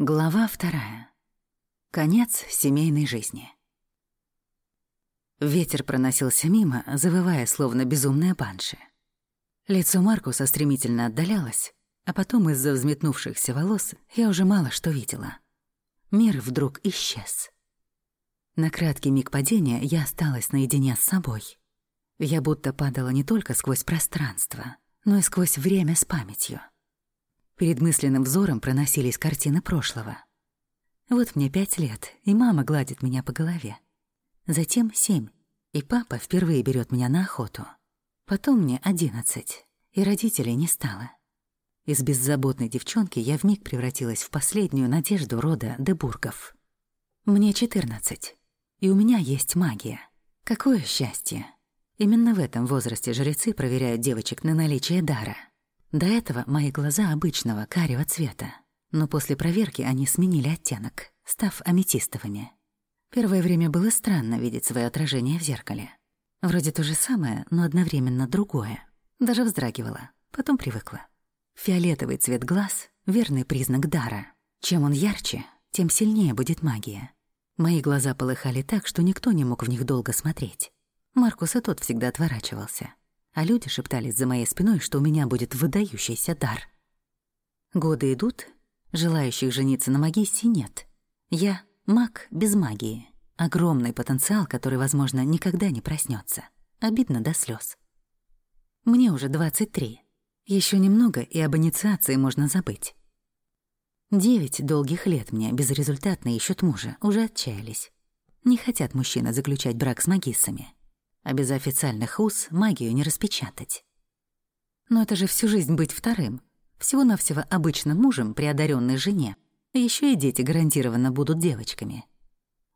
Глава вторая. Конец семейной жизни. Ветер проносился мимо, завывая, словно безумная банши. Лицо Маркуса стремительно отдалялось, а потом из-за взметнувшихся волос я уже мало что видела. Мир вдруг исчез. На краткий миг падения я осталась наедине с собой. Я будто падала не только сквозь пространство, но и сквозь время с памятью. Перед мысленным взором проносились картины прошлого. Вот мне пять лет, и мама гладит меня по голове. Затем семь, и папа впервые берет меня на охоту. Потом мне одиннадцать, и родителей не стало. Из беззаботной девчонки я вмиг превратилась в последнюю надежду рода Дебургов. Мне четырнадцать, и у меня есть магия. Какое счастье! Именно в этом возрасте жрецы проверяют девочек на наличие дара — до этого мои глаза обычного карего цвета, но после проверки они сменили оттенок, став аметистовыми. Первое время было странно видеть свое отражение в зеркале. Вроде то же самое, но одновременно другое. Даже вздрагивала, потом привыкла. Фиолетовый цвет глаз — верный признак дара. Чем он ярче, тем сильнее будет магия. Мои глаза полыхали так, что никто не мог в них долго смотреть. Маркус и тот всегда отворачивался а люди шептались за моей спиной, что у меня будет выдающийся дар. Годы идут, желающих жениться на магиссе нет. Я — маг без магии. Огромный потенциал, который, возможно, никогда не проснется. Обидно до слез. Мне уже 23. Еще немного, и об инициации можно забыть. Девять долгих лет мне безрезультатно ищут мужа, уже отчаялись. Не хотят мужчины заключать брак с магиссами а без официальных уз магию не распечатать. Но это же всю жизнь быть вторым, всего-навсего обычным мужем при одаренной жене. Еще и дети гарантированно будут девочками.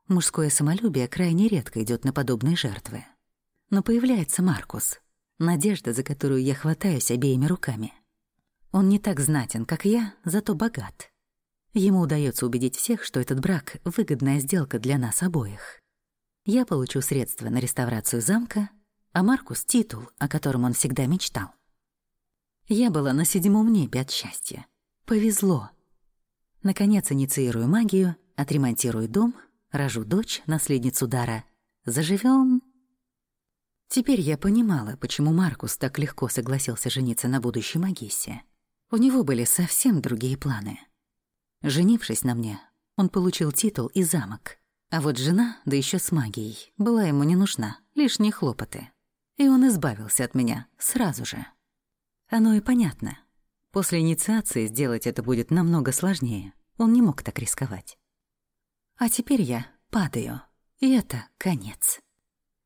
Мужское самолюбие крайне редко идет на подобные жертвы. Но появляется Маркус, надежда, за которую я хватаюсь обеими руками. Он не так знатен, как я, зато богат. Ему удается убедить всех, что этот брак — выгодная сделка для нас обоих. Я получу средства на реставрацию замка, а Маркус — титул, о котором он всегда мечтал. Я была на седьмом небе от счастья. Повезло. Наконец инициирую магию, отремонтирую дом, рожу дочь, наследницу дара. Заживем. Теперь я понимала, почему Маркус так легко согласился жениться на будущей магиссе. У него были совсем другие планы. Женившись на мне, он получил титул и замок — а вот жена, да еще с магией, была ему не нужна, лишние хлопоты. И он избавился от меня сразу же. Оно и понятно. После инициации сделать это будет намного сложнее. Он не мог так рисковать. А теперь я падаю, и это конец.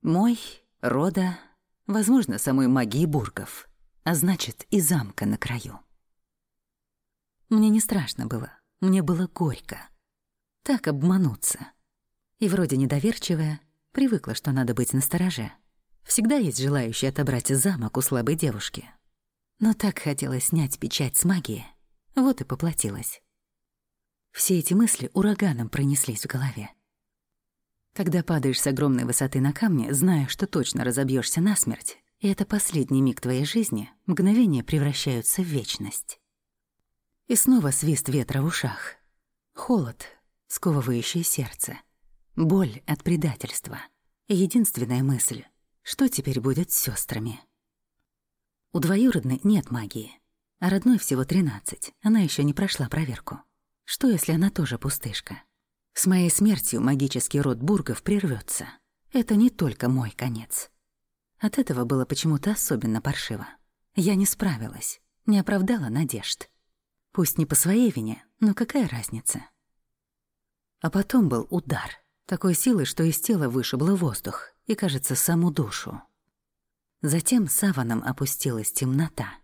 Мой, рода, возможно, самой магии бургов, а значит, и замка на краю. Мне не страшно было, мне было горько. Так обмануться — и вроде недоверчивая, привыкла, что надо быть настороже. Всегда есть желающие отобрать замок у слабой девушки. Но так хотелось снять печать с магии, вот и поплатилась. Все эти мысли ураганом пронеслись в голове. Когда падаешь с огромной высоты на камне, зная, что точно разобьешься насмерть, и это последний миг твоей жизни, мгновения превращаются в вечность. И снова свист ветра в ушах. Холод, сковывающее сердце. Боль от предательства. Единственная мысль — что теперь будет с сестрами? У двоюродной нет магии, а родной всего 13, она еще не прошла проверку. Что, если она тоже пустышка? С моей смертью магический род Бургов прервется. Это не только мой конец. От этого было почему-то особенно паршиво. Я не справилась, не оправдала надежд. Пусть не по своей вине, но какая разница? А потом был удар — такой силы, что из тела вышибло воздух и, кажется, саму душу. Затем саваном опустилась темнота.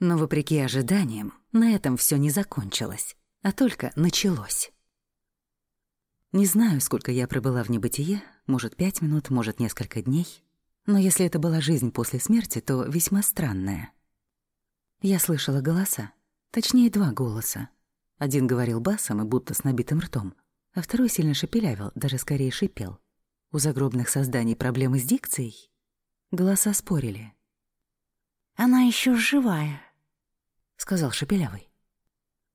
Но, вопреки ожиданиям, на этом все не закончилось, а только началось. Не знаю, сколько я пробыла в небытие, может, пять минут, может, несколько дней, но если это была жизнь после смерти, то весьма странная. Я слышала голоса, точнее, два голоса. Один говорил басом и будто с набитым ртом, а второй сильно шепелявил, даже скорее шипел. У загробных созданий проблемы с дикцией? Голоса спорили. «Она еще живая», — сказал шепелявый.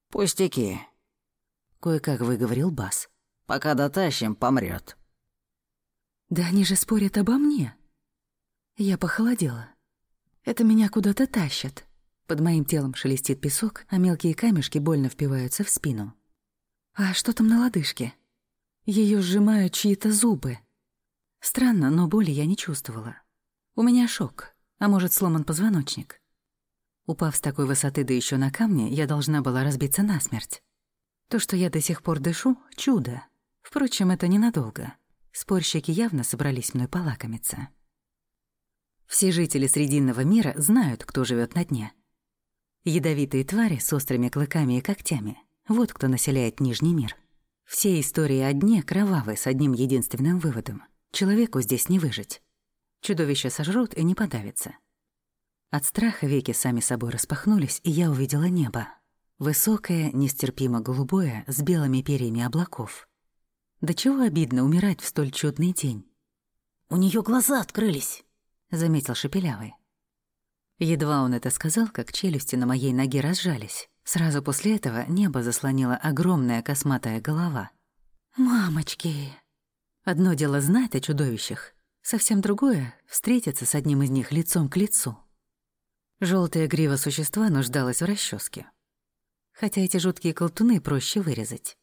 «Пустяки». Кое-как выговорил Бас. «Пока дотащим, помрет. «Да они же спорят обо мне!» Я похолодела. Это меня куда-то тащат. Под моим телом шелестит песок, а мелкие камешки больно впиваются в спину. А что там на лодыжке? Ее сжимают чьи-то зубы. Странно, но боли я не чувствовала. У меня шок, а может, сломан позвоночник. Упав с такой высоты, да еще на камне, я должна была разбиться насмерть. То, что я до сих пор дышу — чудо. Впрочем, это ненадолго. Спорщики явно собрались мной полакомиться. Все жители Срединного мира знают, кто живет на дне. Ядовитые твари с острыми клыками и когтями — вот кто населяет Нижний мир. Все истории о дне кровавы с одним единственным выводом — человеку здесь не выжить. Чудовище сожрут и не подавится. От страха веки сами собой распахнулись, и я увидела небо. Высокое, нестерпимо голубое, с белыми перьями облаков. Да чего обидно умирать в столь чудный день. «У нее глаза открылись», — заметил Шепелявый. Едва он это сказал, как челюсти на моей ноге разжались. Сразу после этого небо заслонила огромная косматая голова. «Мамочки!» Одно дело знать о чудовищах, совсем другое — встретиться с одним из них лицом к лицу. Желтая грива существа нуждалась в расческе. Хотя эти жуткие колтуны проще вырезать.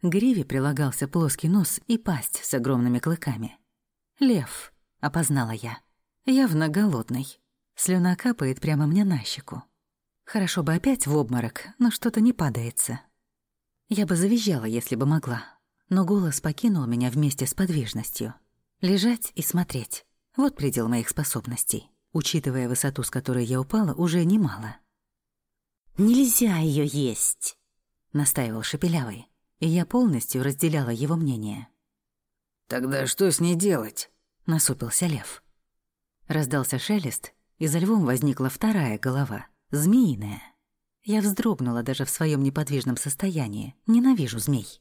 К гриве прилагался плоский нос и пасть с огромными клыками. «Лев», — опознала я. «Явно голодный. Слюна капает прямо мне на щеку. Хорошо бы опять в обморок, но что-то не падается. Я бы завизжала, если бы могла. Но голос покинул меня вместе с подвижностью. Лежать и смотреть — вот предел моих способностей. Учитывая высоту, с которой я упала, уже немало. «Нельзя ее есть», — настаивал Шепелявый и я полностью разделяла его мнение. «Тогда что с ней делать?» — насупился лев. Раздался шелест, и за львом возникла вторая голова, змеиная. Я вздрогнула даже в своем неподвижном состоянии, ненавижу змей.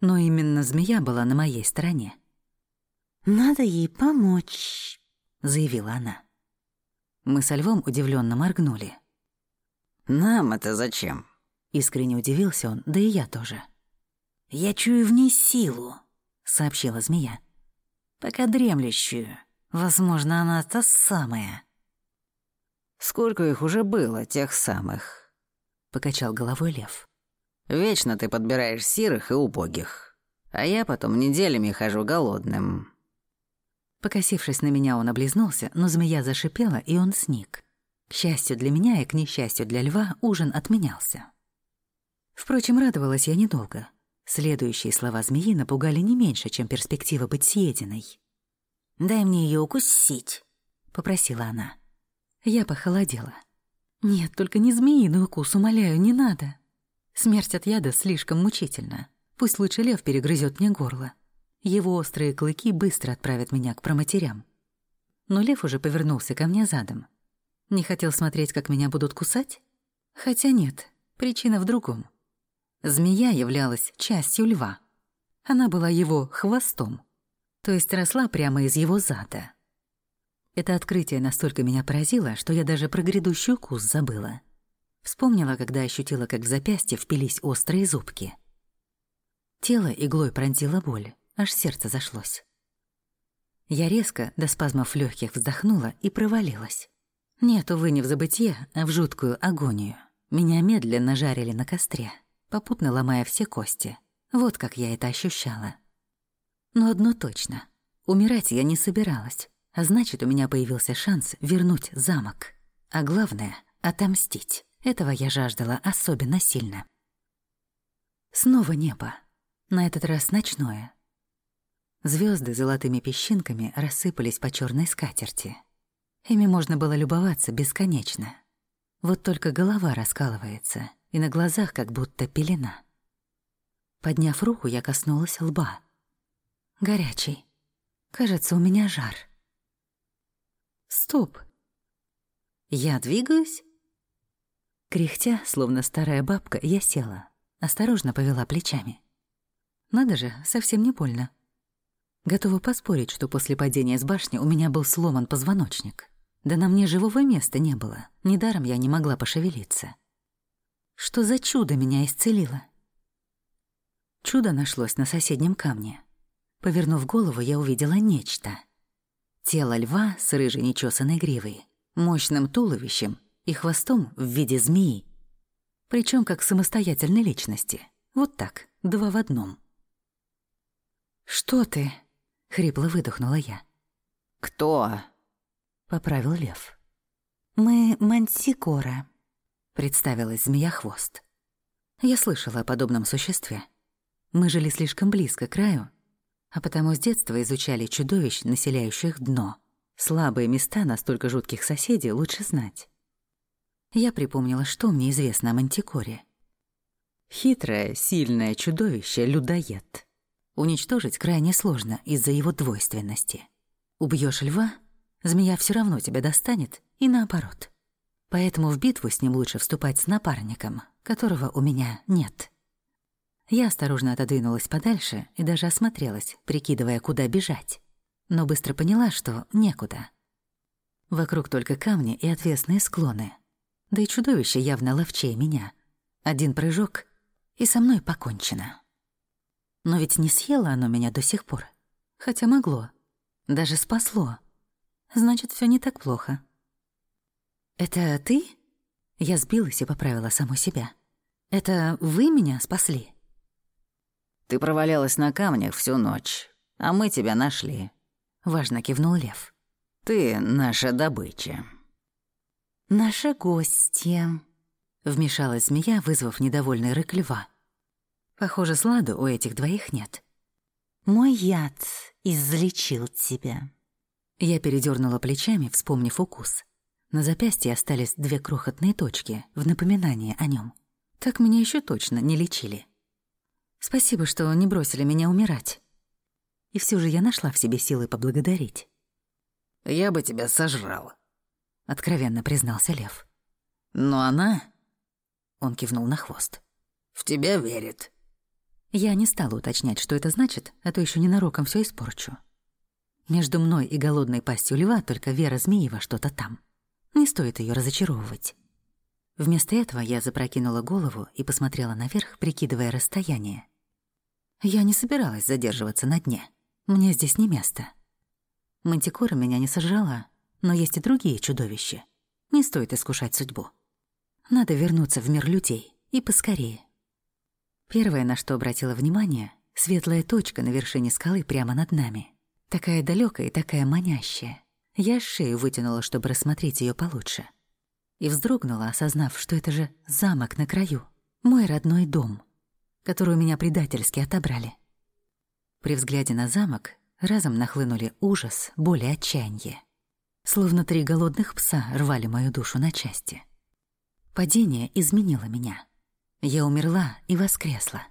Но именно змея была на моей стороне. «Надо ей помочь», — заявила она. Мы со львом удивленно моргнули. «Нам это зачем?» Искренне удивился он, да и я тоже. «Я чую в ней силу», — сообщила змея. «Пока дремлющую. Возможно, она та самая». «Сколько их уже было, тех самых?» — покачал головой лев. «Вечно ты подбираешь сирых и убогих, а я потом неделями хожу голодным». Покосившись на меня, он облизнулся, но змея зашипела, и он сник. К счастью для меня и к несчастью для льва, ужин отменялся. Впрочем, радовалась я недолго. Следующие слова змеи напугали не меньше, чем перспектива быть съеденной. «Дай мне ее укусить», — попросила она. Я похолодела. «Нет, только не змеиный укус, умоляю, не надо. Смерть от яда слишком мучительна. Пусть лучше лев перегрызет мне горло. Его острые клыки быстро отправят меня к проматерям». Но лев уже повернулся ко мне задом. Не хотел смотреть, как меня будут кусать? Хотя нет, причина в другом. Змея являлась частью льва. Она была его хвостом, то есть росла прямо из его зада. Это открытие настолько меня поразило, что я даже про грядущий укус забыла. Вспомнила, когда ощутила, как в запястье впились острые зубки. Тело иглой пронзило боль, аж сердце зашлось. Я резко, до спазмов легких, вздохнула и провалилась. Нет, увы, не в забытье, а в жуткую агонию. Меня медленно жарили на костре попутно ломая все кости. Вот как я это ощущала. Но одно точно. Умирать я не собиралась, а значит, у меня появился шанс вернуть замок. А главное — отомстить. Этого я жаждала особенно сильно. Снова небо. На этот раз ночное. Звезды золотыми песчинками рассыпались по черной скатерти. Ими можно было любоваться бесконечно. Вот только голова раскалывается — и на глазах как будто пелена. Подняв руку, я коснулась лба. Горячий. Кажется, у меня жар. Стоп. Я двигаюсь? Кряхтя, словно старая бабка, я села. Осторожно повела плечами. Надо же, совсем не больно. Готова поспорить, что после падения с башни у меня был сломан позвоночник. Да на мне живого места не было. Недаром я не могла пошевелиться. Что за чудо меня исцелило? Чудо нашлось на соседнем камне. Повернув голову, я увидела нечто. Тело льва с рыжей нечесанной гривой, мощным туловищем и хвостом в виде змеи. Причем как самостоятельной личности. Вот так, два в одном. «Что ты?» — хрипло выдохнула я. «Кто?» — поправил лев. «Мы мантикора», — представилась змея-хвост. Я слышала о подобном существе. Мы жили слишком близко к краю, а потому с детства изучали чудовищ, населяющих дно. Слабые места настолько жутких соседей лучше знать. Я припомнила, что мне известно о Мантикоре. Хитрое, сильное чудовище — людоед. Уничтожить крайне сложно из-за его двойственности. Убьешь льва, змея все равно тебя достанет, и наоборот. Поэтому в битву с ним лучше вступать с напарником, которого у меня нет. Я осторожно отодвинулась подальше и даже осмотрелась, прикидывая, куда бежать. Но быстро поняла, что некуда. Вокруг только камни и отвесные склоны. Да и чудовище явно ловчее меня. Один прыжок, и со мной покончено. Но ведь не съело оно меня до сих пор. Хотя могло. Даже спасло. Значит, все не так плохо. «Это ты?» Я сбилась и поправила саму себя. «Это вы меня спасли?» Ты провалялась на камнях всю ночь, а мы тебя нашли. Важно кивнул Лев. Ты наша добыча. «Наша гостья», — вмешалась змея, вызвав недовольный рык льва. Похоже, сладу у этих двоих нет. «Мой яд излечил тебя». Я передернула плечами, вспомнив укус. На запястье остались две крохотные точки в напоминание о нем. Так меня еще точно не лечили. Спасибо, что не бросили меня умирать. И все же я нашла в себе силы поблагодарить. «Я бы тебя сожрал», — откровенно признался Лев. «Но она...» — он кивнул на хвост. «В тебя верит». Я не стала уточнять, что это значит, а то еще ненароком все испорчу. Между мной и голодной пастью льва только вера змеи во что-то там. Не стоит ее разочаровывать. Вместо этого я запрокинула голову и посмотрела наверх, прикидывая расстояние. Я не собиралась задерживаться на дне. Мне здесь не место. Мантикора меня не сожрала, но есть и другие чудовища. Не стоит искушать судьбу. Надо вернуться в мир людей, и поскорее. Первое, на что обратила внимание, светлая точка на вершине скалы прямо над нами. Такая далекая и такая манящая. Я шею вытянула, чтобы рассмотреть ее получше. И вздрогнула, осознав, что это же замок на краю. Мой родной дом которую меня предательски отобрали. При взгляде на замок разом нахлынули ужас, боль и отчаяние. Словно три голодных пса рвали мою душу на части. Падение изменило меня. Я умерла и воскресла.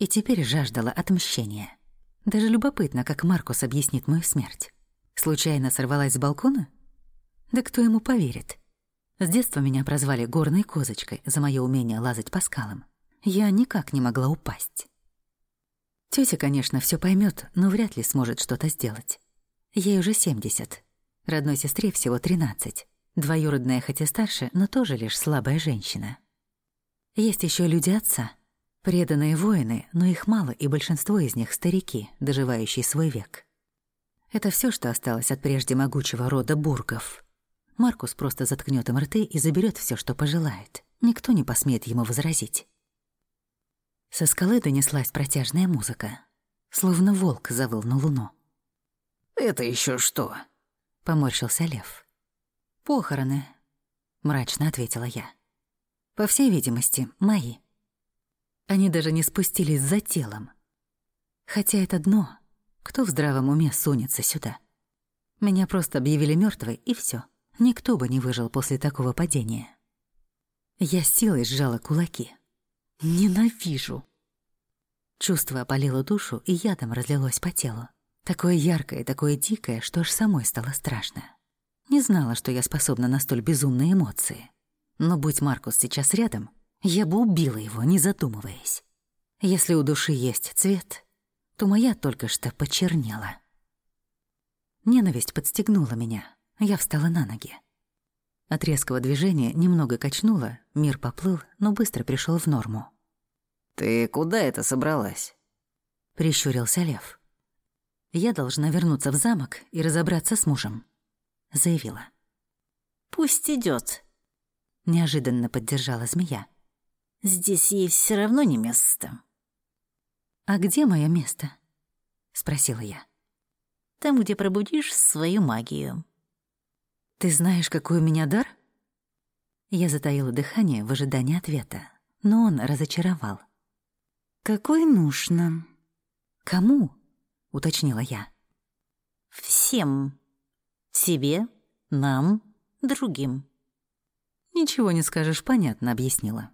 И теперь жаждала отмщения. Даже любопытно, как Маркус объяснит мою смерть. Случайно сорвалась с балкона? Да кто ему поверит? С детства меня прозвали горной козочкой за мое умение лазать по скалам я никак не могла упасть. Тётя, конечно, всё поймёт, но вряд ли сможет что-то сделать. Ей уже 70. Родной сестре всего 13. Двоюродная хоть и старше, но тоже лишь слабая женщина. Есть ещё люди отца. Преданные воины, но их мало, и большинство из них — старики, доживающие свой век. Это всё, что осталось от прежде могучего рода бургов. Маркус просто заткнёт им рты и заберёт всё, что пожелает. Никто не посмеет ему возразить. Со скалы донеслась протяжная музыка. Словно волк завыл на луну. «Это еще что?» — поморщился лев. «Похороны», — мрачно ответила я. «По всей видимости, мои. Они даже не спустились за телом. Хотя это дно. Кто в здравом уме сунется сюда? Меня просто объявили мертвой, и все. Никто бы не выжил после такого падения». Я силой сжала кулаки. Ненавижу. Чувство опалило душу и ядом разлилось по телу. Такое яркое, такое дикое, что аж самой стало страшно. Не знала, что я способна на столь безумные эмоции. Но будь Маркус сейчас рядом, я бы убила его, не задумываясь. Если у души есть цвет, то моя только что почернела. Ненависть подстегнула меня. Я встала на ноги. От резкого движения немного качнуло, мир поплыл, но быстро пришел в норму. «Ты куда это собралась?» прищурился Лев. «Я должна вернуться в замок и разобраться с мужем», — заявила. «Пусть идет, неожиданно поддержала змея. Здесь ей все равно не место. А где мое место? спросила я. Там, где пробудишь свою магию. Ты знаешь, какой у меня дар? Я затаила дыхание в ожидании ответа, но он разочаровал. Какой нужно? Кому? уточнила я. Всем. Тебе, нам, другим. «Ничего не скажешь, понятно», — объяснила.